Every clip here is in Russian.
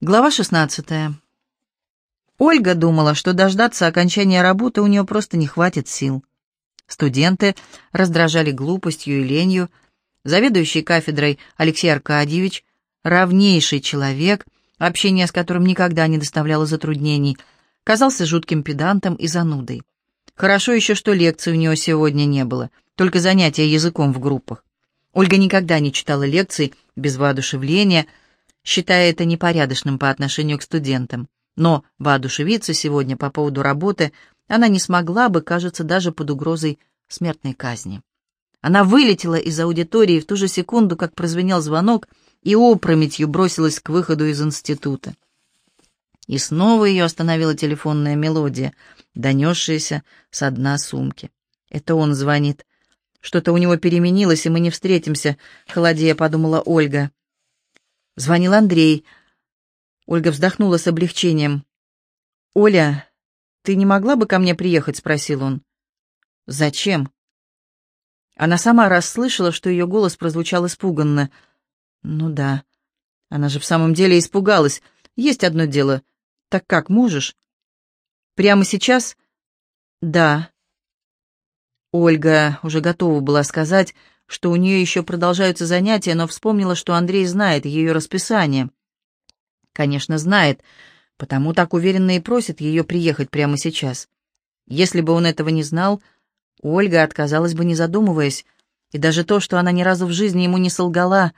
Глава 16. Ольга думала, что дождаться окончания работы у нее просто не хватит сил. Студенты раздражали глупостью и ленью. Заведующий кафедрой Алексей Аркадьевич, равнейший человек, общение с которым никогда не доставляло затруднений, казался жутким педантом и занудой. Хорошо еще, что лекций у него сегодня не было, только занятия языком в группах. Ольга никогда не читала лекций без воодушевления, считая это непорядочным по отношению к студентам. Но воодушевиться сегодня по поводу работы она не смогла бы, кажется, даже под угрозой смертной казни. Она вылетела из аудитории в ту же секунду, как прозвенел звонок, и опрометью бросилась к выходу из института. И снова ее остановила телефонная мелодия, донесшаяся с дна сумки. Это он звонит. Что-то у него переменилось, и мы не встретимся, холодея, подумала Ольга. Звонил Андрей. Ольга вздохнула с облегчением. «Оля, ты не могла бы ко мне приехать?» — спросил он. «Зачем?» Она сама расслышала, что ее голос прозвучал испуганно. «Ну да, она же в самом деле испугалась. Есть одно дело. Так как, можешь?» «Прямо сейчас?» «Да». Ольга уже готова была сказать, что у нее еще продолжаются занятия, но вспомнила, что Андрей знает ее расписание. Конечно, знает, потому так уверенно и просит ее приехать прямо сейчас. Если бы он этого не знал, Ольга отказалась бы, не задумываясь, и даже то, что она ни разу в жизни ему не солгала,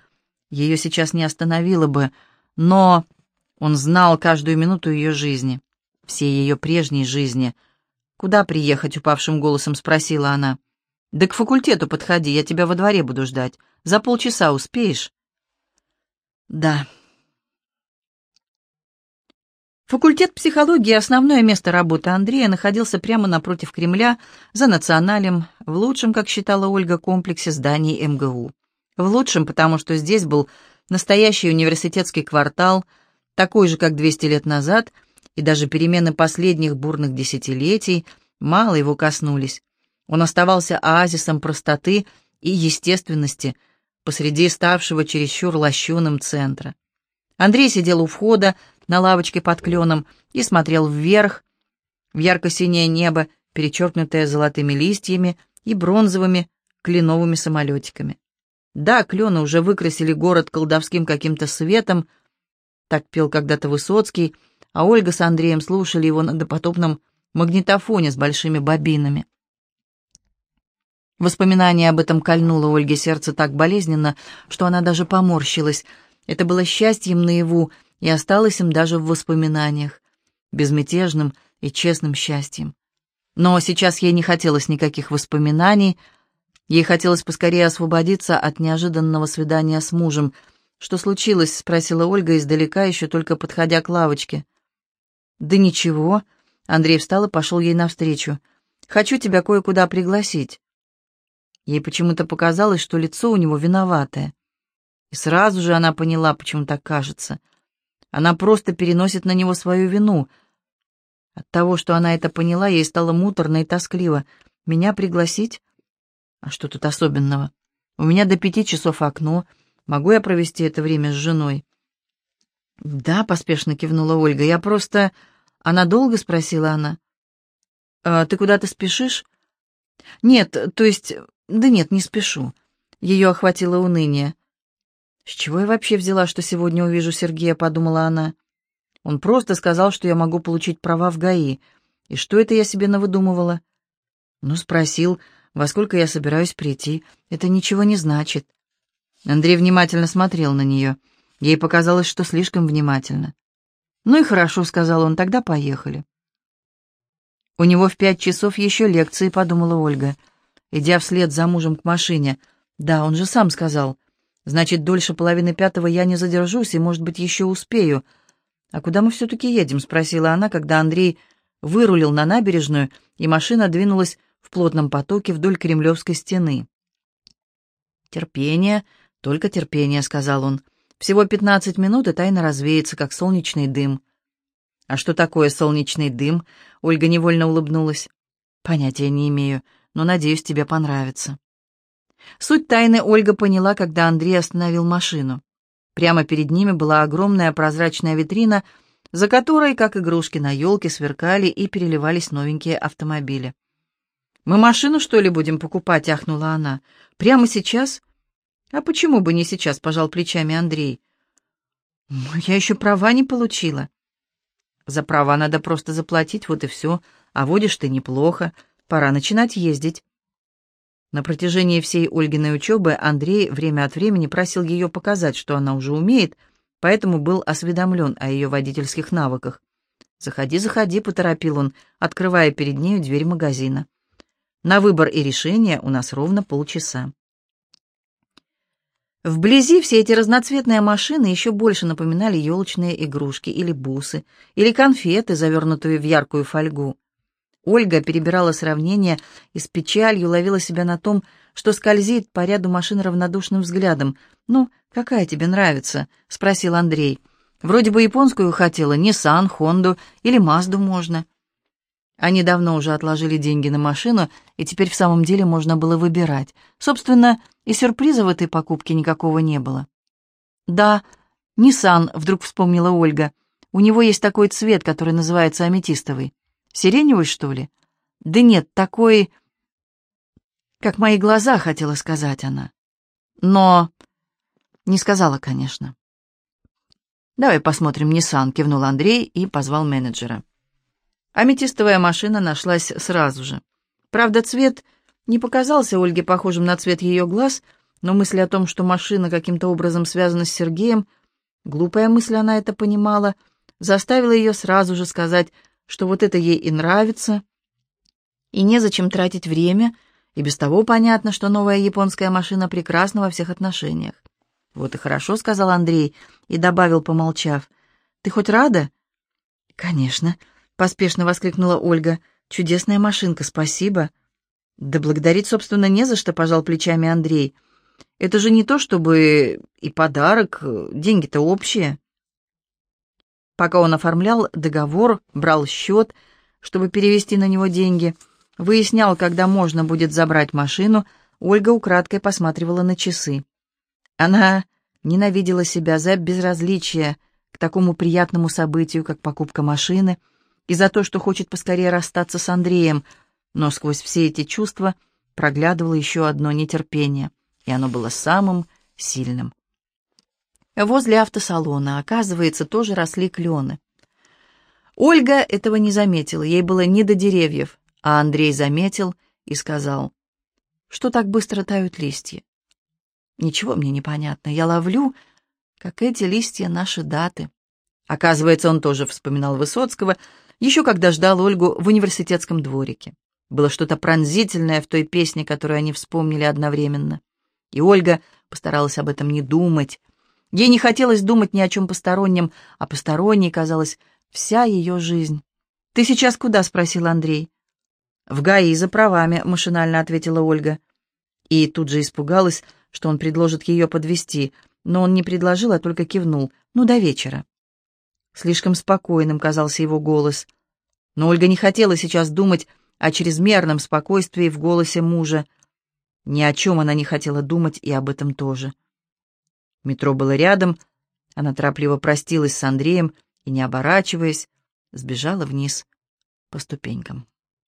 ее сейчас не остановило бы, но он знал каждую минуту ее жизни, всей ее прежней жизни. «Куда приехать?» — упавшим голосом спросила она. — «Да к факультету подходи, я тебя во дворе буду ждать. За полчаса успеешь?» «Да». Факультет психологии, основное место работы Андрея, находился прямо напротив Кремля, за националем, в лучшем, как считала Ольга, комплексе зданий МГУ. В лучшем, потому что здесь был настоящий университетский квартал, такой же, как 200 лет назад, и даже перемены последних бурных десятилетий мало его коснулись. Он оставался оазисом простоты и естественности посреди ставшего чересчур лощеным центра. Андрей сидел у входа на лавочке под кленом и смотрел вверх, в ярко-синее небо, перечеркнутое золотыми листьями и бронзовыми кленовыми самолетиками. Да, клены уже выкрасили город колдовским каким-то светом, так пел когда-то Высоцкий, а Ольга с Андреем слушали его на допотопном магнитофоне с большими бобинами. Воспоминание об этом кольнуло Ольге сердце так болезненно, что она даже поморщилась. Это было счастьем наяву и осталось им даже в воспоминаниях, безмятежным и честным счастьем. Но сейчас ей не хотелось никаких воспоминаний, ей хотелось поскорее освободиться от неожиданного свидания с мужем. «Что случилось?» — спросила Ольга издалека, еще только подходя к лавочке. «Да ничего», — Андрей встал и пошел ей навстречу. «Хочу тебя кое-куда пригласить». Ей почему-то показалось, что лицо у него виноватое. И сразу же она поняла, почему так кажется. Она просто переносит на него свою вину. От того, что она это поняла, ей стало муторно и тоскливо. Меня пригласить? А что тут особенного? У меня до пяти часов окно. Могу я провести это время с женой? Да, поспешно кивнула Ольга. Я просто... Она долго спросила она. «А ты куда-то спешишь? Нет, то есть да нет, не спешу. Ее охватило уныние. «С чего я вообще взяла, что сегодня увижу Сергея?» — подумала она. «Он просто сказал, что я могу получить права в ГАИ. И что это я себе навыдумывала?» «Ну, спросил, во сколько я собираюсь прийти. Это ничего не значит». Андрей внимательно смотрел на нее. Ей показалось, что слишком внимательно. «Ну и хорошо», — сказал он, — «тогда поехали». «У него в пять часов еще лекции», — подумала Ольга. Идя вслед за мужем к машине. «Да, он же сам сказал. Значит, дольше половины пятого я не задержусь и, может быть, еще успею». «А куда мы все-таки едем?» — спросила она, когда Андрей вырулил на набережную, и машина двинулась в плотном потоке вдоль Кремлевской стены. «Терпение, только терпение», — сказал он. «Всего пятнадцать минут, и тайна развеется, как солнечный дым». «А что такое солнечный дым?» — Ольга невольно улыбнулась. «Понятия не имею но, надеюсь, тебе понравится». Суть тайны Ольга поняла, когда Андрей остановил машину. Прямо перед ними была огромная прозрачная витрина, за которой, как игрушки на елке, сверкали и переливались новенькие автомобили. «Мы машину, что ли, будем покупать?» — ахнула она. «Прямо сейчас?» «А почему бы не сейчас?» — пожал плечами Андрей. «Я еще права не получила». «За права надо просто заплатить, вот и все. А водишь ты неплохо. Пора начинать ездить». На протяжении всей Ольгиной учебы Андрей время от времени просил ее показать, что она уже умеет, поэтому был осведомлен о ее водительских навыках. «Заходи, заходи», — поторопил он, открывая перед нею дверь магазина. «На выбор и решение у нас ровно полчаса». Вблизи все эти разноцветные машины еще больше напоминали елочные игрушки или бусы, или конфеты, завернутые в яркую фольгу. Ольга перебирала сравнения и с печалью ловила себя на том, что скользит по ряду машин равнодушным взглядом. «Ну, какая тебе нравится?» — спросил Андрей. «Вроде бы японскую хотела, Nissan, Хонду или Мазду можно». Они давно уже отложили деньги на машину, и теперь в самом деле можно было выбирать. Собственно, и сюрприза в этой покупке никакого не было. «Да, Nissan», — вдруг вспомнила Ольга. «У него есть такой цвет, который называется аметистовый. Сиреневый, что ли? Да нет, такой... Как мои глаза, хотела сказать она. Но... Не сказала, конечно. «Давай посмотрим Ниссан», — кивнул Андрей и позвал менеджера. Аметистовая машина нашлась сразу же. Правда, цвет не показался Ольге похожим на цвет ее глаз, но мысль о том, что машина каким-то образом связана с Сергеем, глупая мысль она это понимала, заставила ее сразу же сказать что вот это ей и нравится, и незачем тратить время, и без того понятно, что новая японская машина прекрасна во всех отношениях. «Вот и хорошо», — сказал Андрей и добавил, помолчав. «Ты хоть рада?» «Конечно», — поспешно воскликнула Ольга. «Чудесная машинка, спасибо». «Да благодарить, собственно, не за что», — пожал плечами Андрей. «Это же не то, чтобы и подарок, деньги-то общие». Пока он оформлял договор, брал счет, чтобы перевести на него деньги, выяснял, когда можно будет забрать машину, Ольга украдкой посматривала на часы. Она ненавидела себя за безразличие к такому приятному событию, как покупка машины, и за то, что хочет поскорее расстаться с Андреем, но сквозь все эти чувства проглядывало еще одно нетерпение, и оно было самым сильным. Возле автосалона, оказывается, тоже росли клены. Ольга этого не заметила, ей было не до деревьев, а Андрей заметил и сказал, что так быстро тают листья. Ничего мне не понятно, я ловлю, как эти листья наши даты. Оказывается, он тоже вспоминал Высоцкого, еще когда ждал Ольгу в университетском дворике. Было что-то пронзительное в той песне, которую они вспомнили одновременно. И Ольга постаралась об этом не думать, Ей не хотелось думать ни о чем постороннем, а посторонней казалась вся ее жизнь. «Ты сейчас куда?» — спросил Андрей. «В ГАИ за правами», — машинально ответила Ольга. И тут же испугалась, что он предложит ее подвести, но он не предложил, а только кивнул. «Ну, до вечера». Слишком спокойным казался его голос. Но Ольга не хотела сейчас думать о чрезмерном спокойствии в голосе мужа. Ни о чем она не хотела думать и об этом тоже. Метро было рядом. Она торопливо простилась с Андреем и, не оборачиваясь, сбежала вниз по ступенькам.